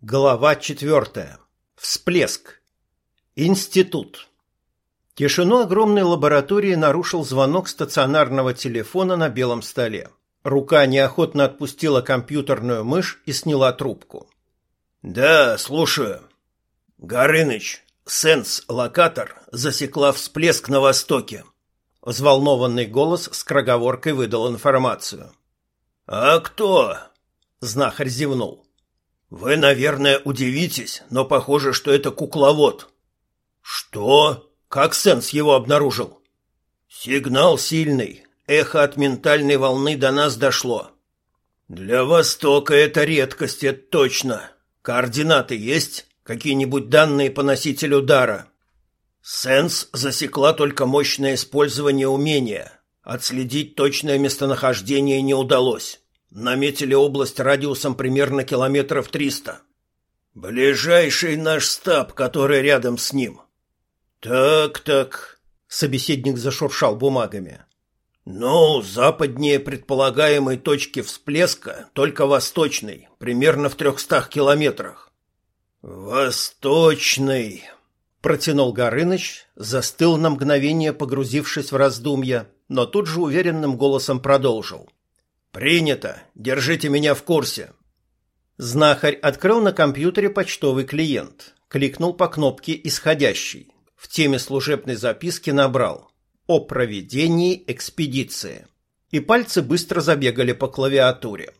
Глава четвертая. Всплеск. Институт. Тишину огромной лаборатории нарушил звонок стационарного телефона на белом столе. Рука неохотно отпустила компьютерную мышь и сняла трубку. «Да, слушаю. Горыныч, сенс-локатор засекла всплеск на востоке». Взволнованный голос с кроговоркой выдал информацию. «А кто?» Знахарь зевнул. Вы, наверное, удивитесь, но похоже, что это кукловод. Что? Как Сенс его обнаружил? Сигнал сильный. Эхо от ментальной волны до нас дошло. Для Востока это редкость, это точно. Координаты есть? Какие-нибудь данные по носителю дара? Сенс засекла только мощное использование умения. Отследить точное местонахождение не удалось. Наметили область радиусом примерно километров триста. Ближайший наш стаб, который рядом с ним. Так-так, собеседник зашуршал бумагами. Ну, западнее предполагаемой точки всплеска, только восточной, примерно в трехстах километрах. Восточный, протянул Горыныч, застыл на мгновение, погрузившись в раздумья, но тут же уверенным голосом продолжил. — «Принято. Держите меня в курсе». Знахарь открыл на компьютере почтовый клиент, кликнул по кнопке «Исходящий». В теме служебной записки набрал «О проведении экспедиции». И пальцы быстро забегали по клавиатуре.